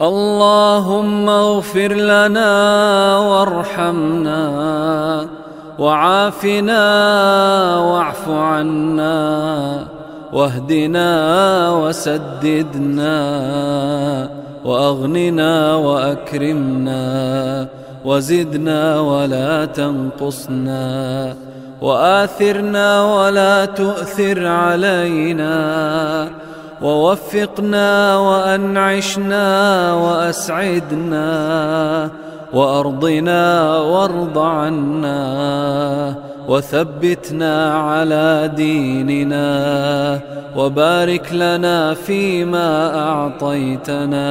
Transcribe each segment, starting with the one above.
اللهم اغفر لنا وارحمنا وعافنا واعف عنا واهدنا وسددنا وأغننا وأكرمنا وزدنا ولا تنقصنا وآثرنا ولا تؤثر علينا ووفقنا وأنعشنا وأسعدنا وأرضنا وارض عنا وثبتنا على ديننا وبارك لنا فيما أعطيتنا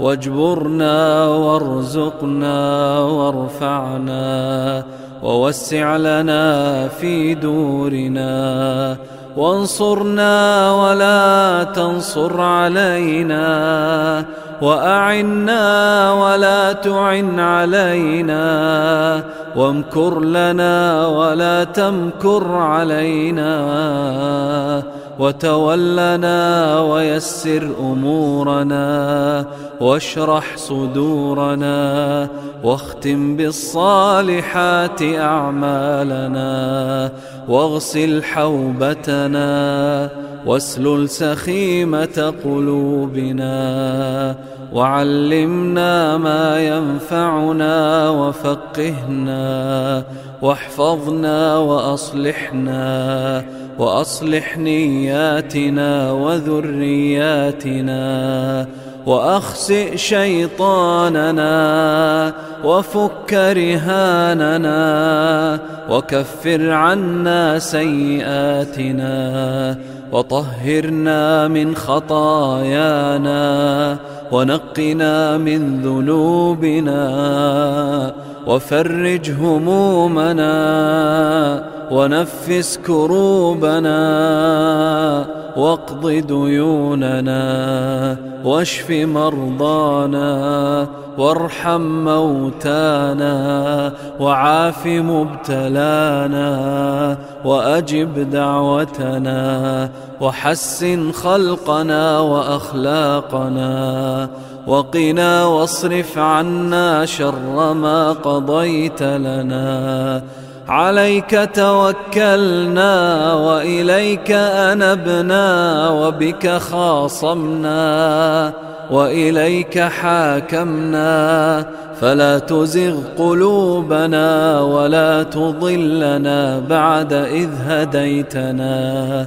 واجبرنا وارزقنا وارفعنا ووسع لنا في دورنا وانصرنا ولا تنصر علينا وأعنا ولا تعن علينا وامكر لنا ولا تمكر علينا وتولنا ويسر أمورنا واشرح صدورنا واختم بالصالحات أعمالنا واغسل حوبتنا واسلل سخيمة قلوبنا وعلمنا ما ينفعنا وفقهنا واحفظنا وأصلحنا وأصلح نياتنا وذرياتنا وأخسئ شيطاننا وفك رهاننا وكفر عنا سيئاتنا وطهرنا من خطايانا ونقنا من ذنوبنا وفرج همومنا ونفس كروبنا واقض ديوننا واشف مرضانا وارحم موتانا وعاف مبتلانا وأجب دعوتنا وحسن خلقنا وأخلاقنا وقنا واصرف عنا شر ما قضيت لنا عليك توكلنا وإليك أنبنا وبك خاصمنا وإليك حاكمنا. فلا تزغ قلوبنا ولا تضلنا بعد إذ هديتنا.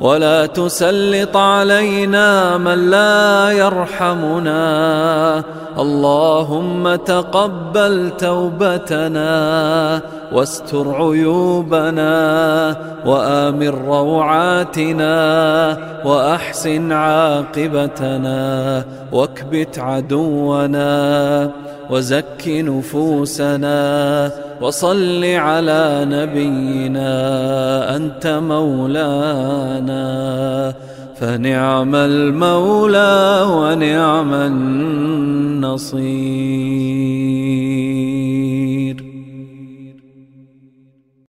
ولا تسلط علينا من لا يرحمنا. اللهم تقبل توبتنا واستر عيوبنا وآمن روعاتنا وأحسن عاقبتنا واكبت عدونا. وزك نفوسنا وصل على نبينا أنت مولانا فنعم المولى ونعم النصير.